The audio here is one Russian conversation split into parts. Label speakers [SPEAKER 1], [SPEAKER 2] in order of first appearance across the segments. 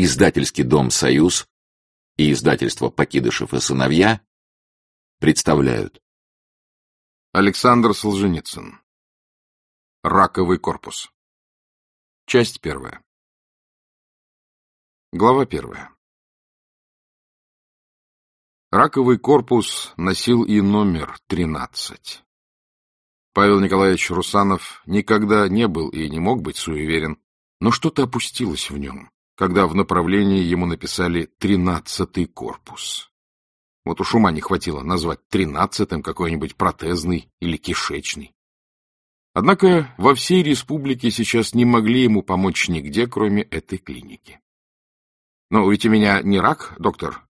[SPEAKER 1] Издательский дом «Союз» и издательство «Покидышев и сыновья» представляют.
[SPEAKER 2] Александр Солженицын. Раковый корпус. Часть первая. Глава первая. Раковый корпус носил и номер 13. Павел Николаевич Русанов никогда не был и не мог быть суеверен, но что-то опустилось в нем, когда в направлении ему написали «тринадцатый корпус». Вот уж ума не хватило назвать тринадцатым какой-нибудь протезный или кишечный. Однако во всей республике сейчас не могли ему помочь нигде, кроме этой клиники. — Но ведь у меня не рак, доктор?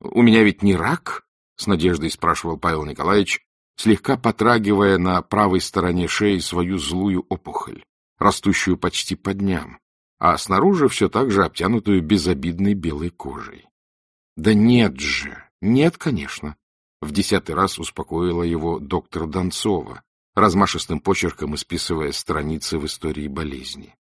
[SPEAKER 2] У меня ведь не рак? — с надеждой спрашивал Павел Николаевич, слегка потрагивая на правой стороне шеи свою злую опухоль, растущую почти по дням, а снаружи все так же обтянутую безобидной белой кожей. — Да нет же! Нет, конечно! — в десятый раз успокоила его доктор Донцова, размашистым почерком исписывая страницы в истории болезни.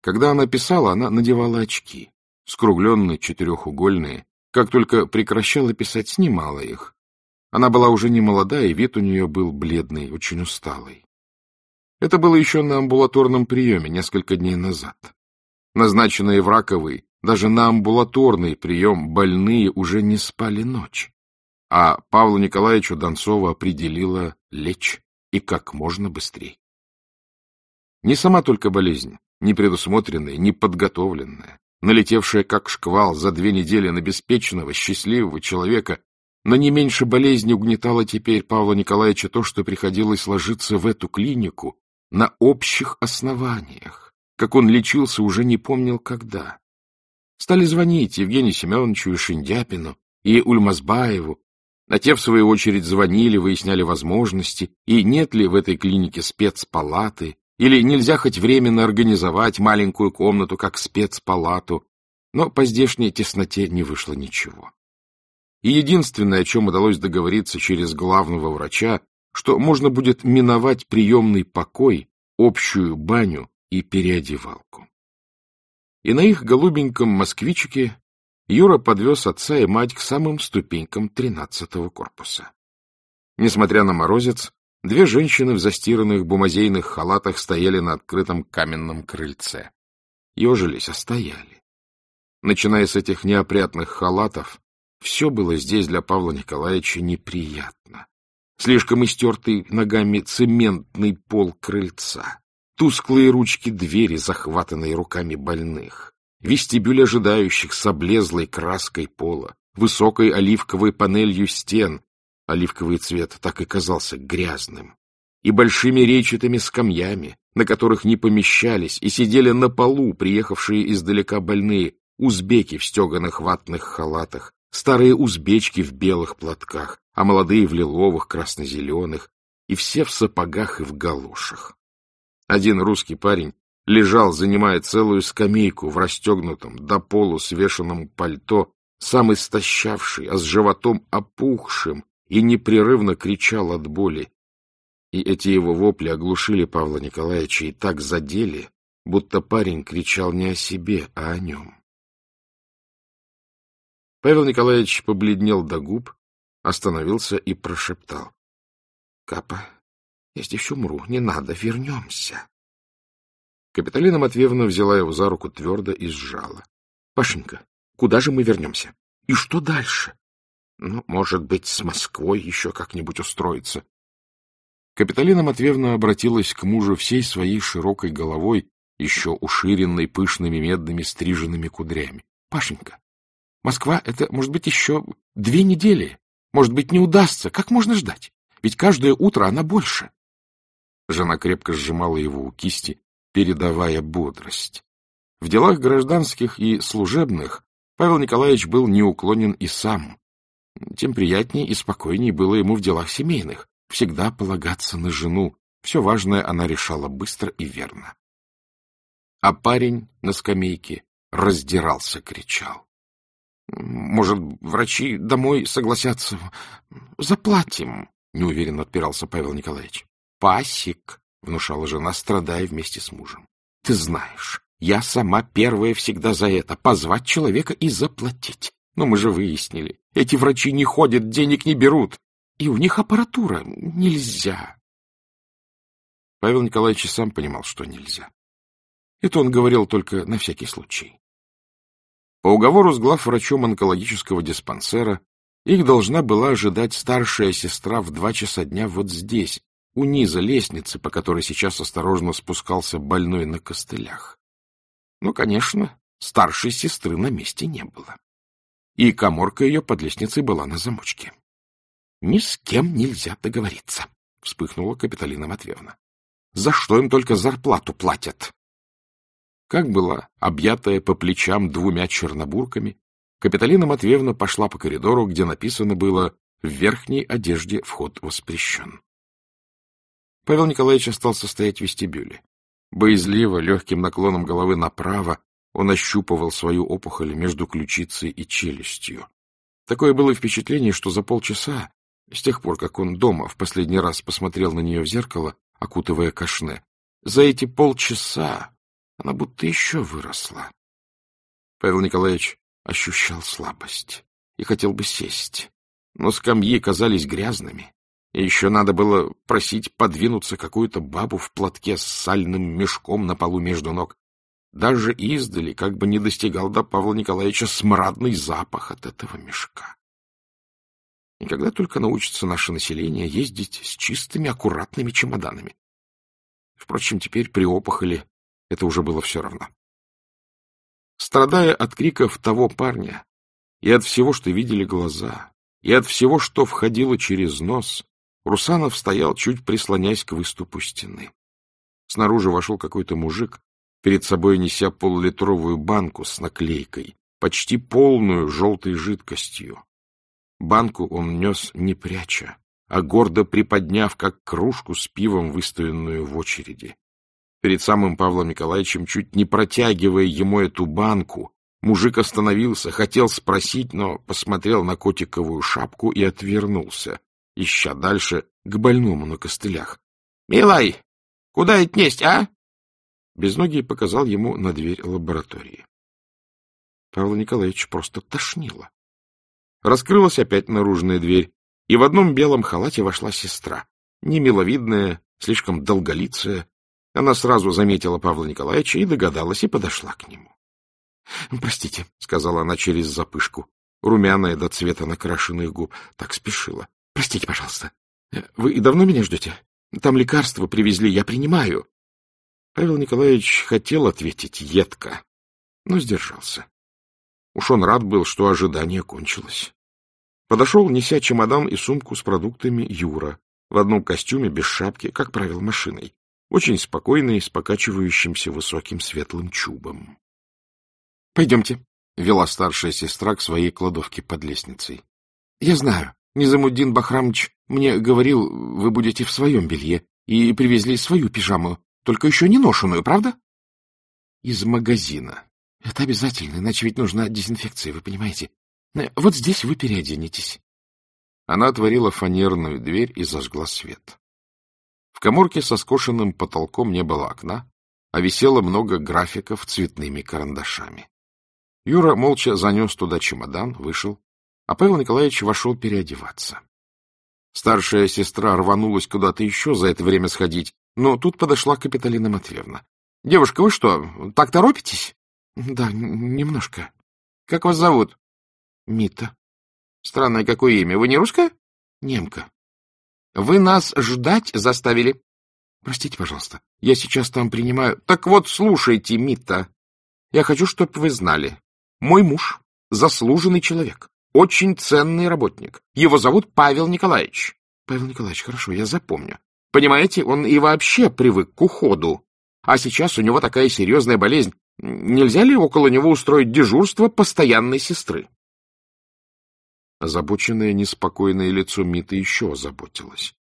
[SPEAKER 2] Когда она писала, она надевала очки, скругленные, четырехугольные, как только прекращала писать, снимала их. Она была уже не молода, и вид у нее был бледный, очень усталый. Это было еще на амбулаторном приеме несколько дней назад. Назначенные в раковый, даже на амбулаторный прием больные уже не спали ночь. А Павлу Николаевичу Донцова определила лечь и как можно быстрее. Не сама только болезнь, не предусмотренная, не подготовленная, налетевшая как шквал за две недели на беспечного, счастливого человека, но не меньше болезни угнетало теперь Павла Николаевича то, что приходилось ложиться в эту клинику на общих основаниях, как он лечился уже не помнил когда. Стали звонить Евгению Семеновичу и Шиндяпину, и Ульмазбаеву, а те, в свою очередь, звонили, выясняли возможности, и нет ли в этой клинике спецпалаты, или нельзя хоть временно организовать маленькую комнату как спецпалату, но по здешней тесноте не вышло ничего. И единственное, о чем удалось договориться через главного врача, что можно будет миновать приемный покой, общую баню и переодевалку. И на их голубеньком москвичике Юра подвез отца и мать к самым ступенькам тринадцатого корпуса. Несмотря на морозец, две женщины в застиранных бумазейных халатах стояли на открытом каменном крыльце. Ежились, а стояли. Начиная с этих неопрятных халатов, все было здесь для Павла Николаевича неприятно. Слишком истертый ногами цементный пол крыльца, тусклые ручки двери, захватанные руками больных, вестибюль ожидающих с облезлой краской пола, высокой оливковой панелью стен, оливковый цвет так и казался грязным, и большими речатыми скамьями, на которых не помещались и сидели на полу приехавшие издалека больные, узбеки в стеганых ватных халатах, старые узбечки в белых платках, а молодые в лиловых, красно-зеленых, и все в сапогах и в галошах. Один русский парень лежал, занимая целую скамейку в расстегнутом до полу свешенном пальто, сам истощавший, а с животом опухшим, и непрерывно кричал от боли. И эти его вопли оглушили Павла Николаевича и так задели, будто парень кричал не о себе, а о нем. Павел Николаевич побледнел до губ, остановился и прошептал. — Капа, я здесь умру, не надо, вернемся. Капиталина Матвеевна взяла его за руку твердо и сжала. — Пашенька, куда же мы вернемся? И что дальше? Ну, может быть, с Москвой еще как-нибудь устроиться. Капиталина Матвеевна обратилась к мужу всей своей широкой головой, еще уширенной пышными медными стриженными кудрями. — Пашенька, Москва — это, может быть, еще две недели. Может быть, не удастся. Как можно ждать? Ведь каждое утро она больше. Жена крепко сжимала его у кисти, передавая бодрость. В делах гражданских и служебных Павел Николаевич был неуклонен и сам. Тем приятнее и спокойнее было ему в делах семейных. Всегда полагаться на жену. Все важное она решала быстро и верно. А парень на скамейке раздирался, кричал. Может, врачи домой согласятся? Заплатим, — неуверенно отпирался Павел Николаевич. Пасик, — внушала жена, страдая вместе с мужем. Ты знаешь, Я сама первая всегда за это — позвать человека и заплатить. Но мы же выяснили, эти врачи не ходят, денег не берут, и у них аппаратура. Нельзя. Павел Николаевич сам понимал, что нельзя. Это он говорил только на всякий случай. По уговору с главврачом онкологического диспансера их должна была ожидать старшая сестра в два часа дня вот здесь, у низа лестницы, по которой сейчас осторожно спускался больной на костылях. Ну, конечно, старшей сестры на месте не было. И коморка ее под лестницей была на замочке. — Ни с кем нельзя договориться, — вспыхнула Капиталина Матвеевна. — За что им только зарплату платят? Как была, объятая по плечам двумя чернобурками, Капиталина Матвеевна пошла по коридору, где написано было «В верхней одежде вход воспрещен». Павел Николаевич остался стоять в вестибюле. Боязливо, легким наклоном головы направо, он ощупывал свою опухоль между ключицей и челюстью. Такое было впечатление, что за полчаса, с тех пор, как он дома в последний раз посмотрел на нее в зеркало, окутывая кашне, за эти полчаса она будто еще выросла. Павел Николаевич ощущал слабость и хотел бы сесть, но скамьи казались грязными, еще надо было просить подвинуться какую-то бабу в платке с сальным мешком на полу между ног. Даже издали как бы не достигал до Павла Николаевича смрадный запах от этого мешка. И когда только научится наше население ездить с чистыми, аккуратными чемоданами. Впрочем, теперь при опухоли это уже было все равно. Страдая от криков того парня и от всего, что видели глаза, и от всего, что входило через нос, Русанов стоял, чуть прислонясь к выступу стены. Снаружи вошел какой-то мужик, перед собой неся полулитровую банку с наклейкой, почти полную желтой жидкостью. Банку он нес не пряча, а гордо приподняв, как кружку с пивом, выставленную в очереди. Перед самым Павлом Николаевичем, чуть не протягивая ему эту банку, мужик остановился, хотел спросить, но посмотрел на котиковую шапку и отвернулся, ища дальше к больному на костылях. — Милай, куда это несть, а? Безногий показал ему на дверь лаборатории. Павла Николаевич просто тошнило. Раскрылась опять наружная дверь, и в одном белом халате вошла сестра, немиловидная, слишком долголицая, она сразу заметила Павла Николаевича и догадалась, и подошла к нему. — Простите, — сказала она через запышку, румяная до цвета накрашенных губ, так спешила. — Простите, пожалуйста. Вы и давно меня ждете? Там лекарства привезли, я принимаю. Павел Николаевич хотел ответить едко, но сдержался. Уж он рад был, что ожидание кончилось. Подошел, неся чемодан и сумку с продуктами Юра, в одном костюме, без шапки, как правил машиной очень спокойный, с покачивающимся высоким светлым чубом. — Пойдемте, — вела старшая сестра к своей кладовке под лестницей. — Я знаю, Низамуддин Бахрамович мне говорил, вы будете в своем белье, и привезли свою пижаму, только еще не ношеную, правда? — Из магазина. Это обязательно, иначе ведь нужна дезинфекция, вы понимаете. Вот здесь вы переоденетесь. Она отворила фанерную дверь и зажгла свет. В коморке со скошенным потолком не было окна, а висело много графиков цветными карандашами. Юра молча занес туда чемодан, вышел, а Павел Николаевич вошел переодеваться. Старшая сестра рванулась куда-то еще за это время сходить, но тут подошла Капиталина Матвеевна. — Девушка, вы что, так торопитесь? — Да, немножко. — Как вас зовут? — Мита. — Странное какое имя. Вы не русская? — Немка. Вы нас ждать заставили. Простите, пожалуйста, я сейчас там принимаю... Так вот, слушайте, Мита, я хочу, чтобы вы знали. Мой муж — заслуженный человек, очень ценный работник. Его зовут Павел Николаевич. Павел Николаевич, хорошо, я запомню. Понимаете, он и вообще привык к уходу. А сейчас у него такая серьезная болезнь. Нельзя ли около него устроить дежурство постоянной сестры? Озабоченное, неспокойное лицо Миты еще озаботилось.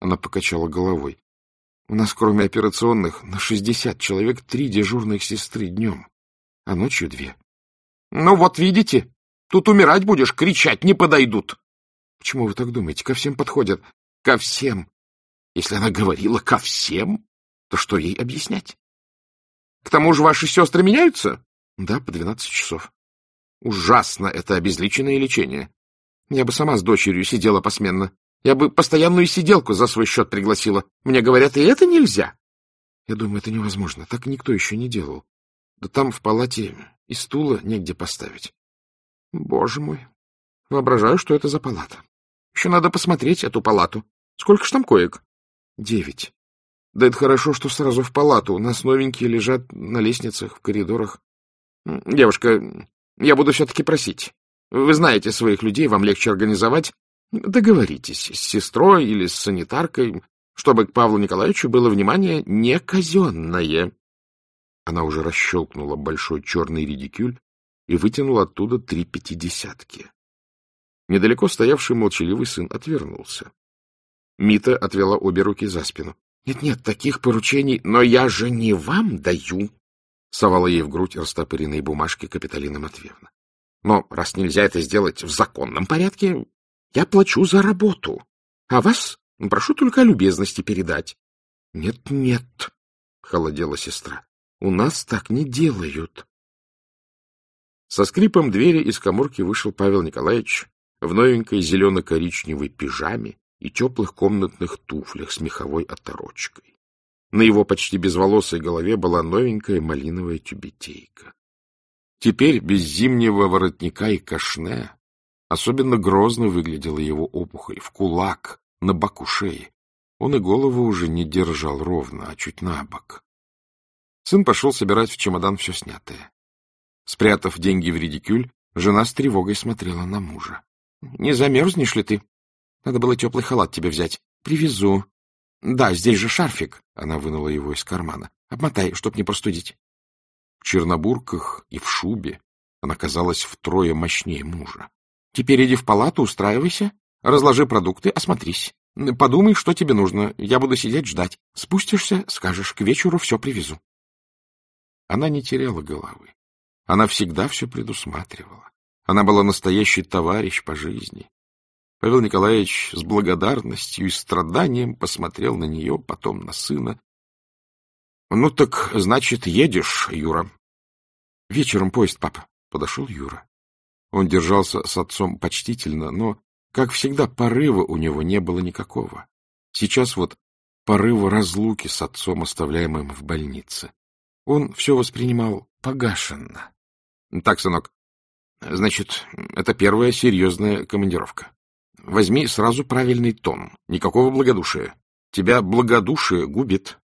[SPEAKER 2] Она покачала головой. — У нас, кроме операционных, на шестьдесят человек три дежурных сестры днем, а ночью две. — Ну вот видите, тут умирать будешь, кричать не подойдут. — Почему вы так думаете? Ко всем подходят. — Ко всем. Если она говорила «ко всем», то что ей объяснять? К тому же ваши сестры меняются? Да, по двенадцать часов. Ужасно это обезличенное лечение. Я бы сама с дочерью сидела посменно. Я бы постоянную сиделку за свой счет пригласила. Мне говорят, и это нельзя. Я думаю, это невозможно. Так никто еще не делал. Да там в палате и стула негде поставить. Боже мой. Воображаю, что это за палата. Еще надо посмотреть эту палату. Сколько ж там коек? Девять. Да это хорошо, что сразу в палату. У нас новенькие лежат на лестницах, в коридорах. Девушка, я буду все-таки просить. Вы знаете своих людей, вам легче организовать. Договоритесь с сестрой или с санитаркой, чтобы к Павлу Николаевичу было внимание не казенное. Она уже расщелкнула большой черный редикюль и вытянула оттуда три пятидесятки. Недалеко стоявший молчаливый сын отвернулся. Мита отвела обе руки за спину. «Нет, — Нет-нет, таких поручений, но я же не вам даю! — совала ей в грудь растопыренные бумажки Капиталина Матвеевна. — Но раз нельзя это сделать в законном порядке, я плачу за работу, а вас прошу только любезности передать. Нет, — Нет-нет, — холодела сестра, — у нас так не делают. Со скрипом двери из коморки вышел Павел Николаевич в новенькой зелено-коричневой пижаме и теплых комнатных туфлях с меховой оторочкой. На его почти безволосой голове была новенькая малиновая тюбетейка. Теперь без зимнего воротника и кашне особенно грозно выглядела его опухоль в кулак на боку шеи. Он и голову уже не держал ровно, а чуть на бок. Сын пошел собирать в чемодан все снятое. Спрятав деньги в редикюль, жена с тревогой смотрела на мужа. — Не замерзнешь ли ты? Надо было теплый халат тебе взять. Привезу. Да, здесь же шарфик. Она вынула его из кармана. Обмотай, чтоб не простудить. В чернобурках и в шубе она казалась втрое мощнее мужа. Теперь иди в палату, устраивайся, разложи продукты, осмотрись. Подумай, что тебе нужно. Я буду сидеть ждать. Спустишься, скажешь, к вечеру все привезу. Она не теряла головы. Она всегда все предусматривала. Она была настоящий товарищ по жизни. Павел Николаевич с благодарностью и страданием посмотрел на нее, потом на сына. — Ну так, значит, едешь, Юра? — Вечером поезд, папа. Подошел Юра. Он держался с отцом почтительно, но, как всегда, порыва у него не было никакого. Сейчас вот порыва разлуки с отцом, оставляемым в больнице. Он все воспринимал погашенно. — Так, сынок, значит, это первая серьезная командировка. Возьми сразу правильный тон. Никакого благодушия. Тебя благодушие губит.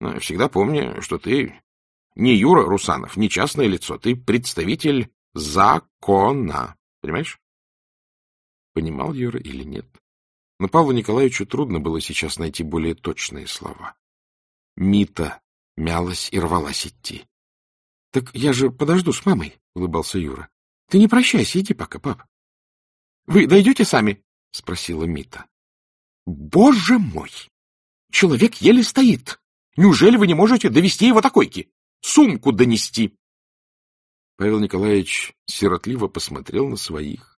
[SPEAKER 2] Но всегда помни, что ты не Юра Русанов, не частное лицо. Ты представитель закона. Понимаешь? Понимал Юра или нет? Но Павлу Николаевичу трудно было сейчас найти более точные слова. Мита мялась и рвалась идти. — Так я же подожду с мамой, — улыбался Юра. — Ты не прощайся, иди пока, пап. — Вы дойдете сами? — спросила Мита. — Боже мой! Человек еле стоит. Неужели вы не можете довести его до койки? Сумку донести? Павел Николаевич сиротливо посмотрел на своих,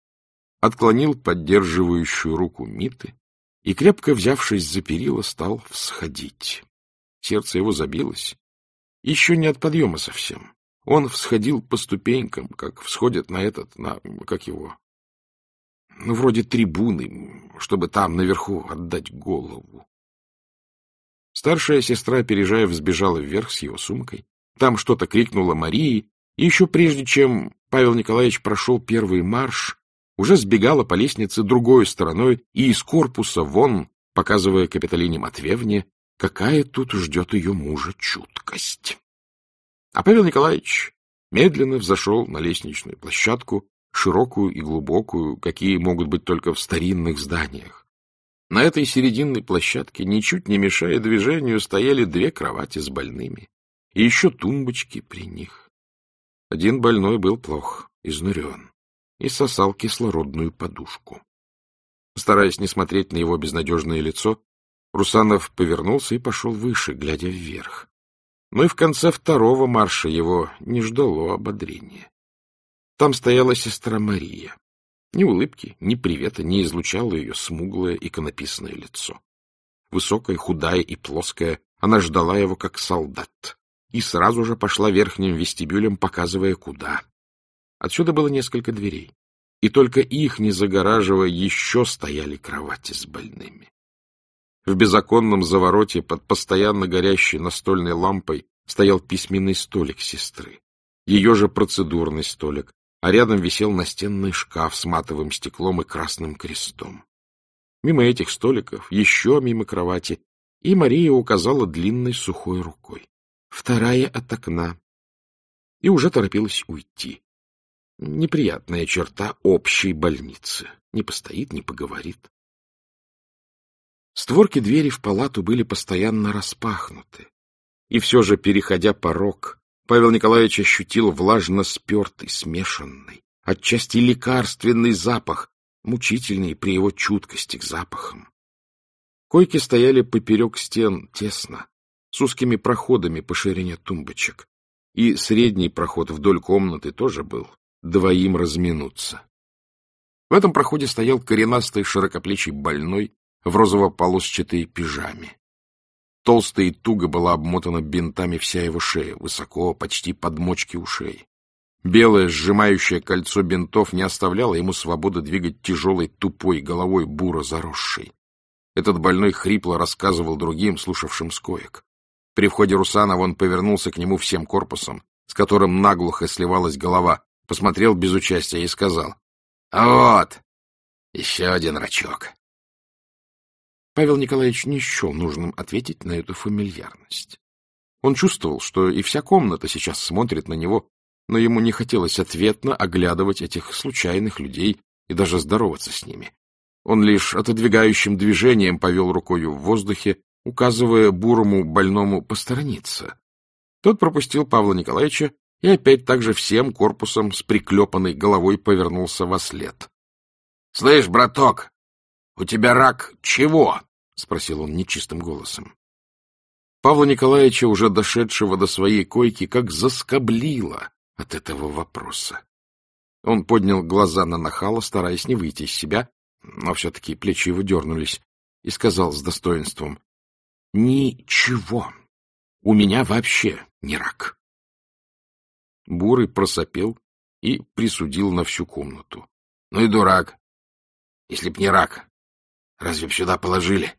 [SPEAKER 2] отклонил поддерживающую руку Миты и, крепко взявшись за перила, стал всходить. Сердце его забилось. Еще не от подъема совсем. Он всходил по ступенькам, как всходят на этот, на, как его, ну, вроде трибуны, чтобы там наверху отдать голову. Старшая сестра, опережая, взбежала вверх с его сумкой. Там что-то крикнула Марии, и еще прежде, чем Павел Николаевич прошел первый марш, уже сбегала по лестнице другой стороной и из корпуса вон, показывая Капитолине Матвеевне, какая тут ждет ее мужа чуткость. А Павел Николаевич медленно взошел на лестничную площадку, широкую и глубокую, какие могут быть только в старинных зданиях. На этой серединной площадке, ничуть не мешая движению, стояли две кровати с больными, и еще тумбочки при них. Один больной был плох, изнурен, и сосал кислородную подушку. Стараясь не смотреть на его безнадежное лицо, Русанов повернулся и пошел выше, глядя вверх. Но и в конце второго марша его не ждало ободрения. Там стояла сестра Мария. Ни улыбки, ни привета не излучало ее смуглое иконописное лицо. Высокая, худая и плоская, она ждала его как солдат. и сразу же пошла верхним вестибюлем, показывая, куда. Отсюда было несколько дверей, и только их, не загораживая, еще стояли кровати с больными. В безоконном завороте под постоянно горящей настольной лампой стоял письменный столик сестры, ее же процедурный столик, а рядом висел настенный шкаф с матовым стеклом и красным крестом. Мимо этих столиков, еще мимо кровати, и Мария указала длинной сухой рукой. Вторая от окна. И уже торопилась уйти. Неприятная черта общей больницы. Не постоит, не поговорит. Створки двери в палату были постоянно распахнуты. И все же, переходя порог, Павел Николаевич ощутил влажно-спертый, смешанный, отчасти лекарственный запах, мучительный при его чуткости к запахам. Койки стояли поперек стен тесно, с узкими проходами по ширине тумбочек, и средний проход вдоль комнаты тоже был, двоим разминуться. В этом проходе стоял коренастый широкоплечий больной в розово-полосчатой пижаме. Толсто и туго была обмотана бинтами вся его шея, высоко, почти под мочки ушей. Белое сжимающее кольцо бинтов не оставляло ему свободы двигать тяжелой тупой головой буро заросшей. Этот больной хрипло рассказывал другим, слушавшим скоек. При входе Русанова он повернулся к нему всем корпусом, с которым наглухо сливалась голова, посмотрел без участия и сказал, — Вот, еще один рачок. Павел Николаевич не счел нужным ответить на эту фамильярность. Он чувствовал, что и вся комната сейчас смотрит на него, но ему не хотелось ответно оглядывать этих случайных людей и даже здороваться с ними. Он лишь отодвигающим движением повел рукою в воздухе, указывая бурому больному посторониться. Тот пропустил Павла Николаевича и опять также всем корпусом с приклепанной головой повернулся во след. — Слышь, браток, у тебя рак чего? — спросил он нечистым голосом. Павла Николаевича, уже дошедшего до своей койки, как заскоблило от этого вопроса. Он поднял глаза на нахала, стараясь не выйти из себя, но все-таки плечи его дернулись, и сказал с достоинством, — Ничего, у меня вообще не рак. Бурый просопел и присудил на всю комнату. — Ну и дурак. Если б не рак, разве б сюда положили?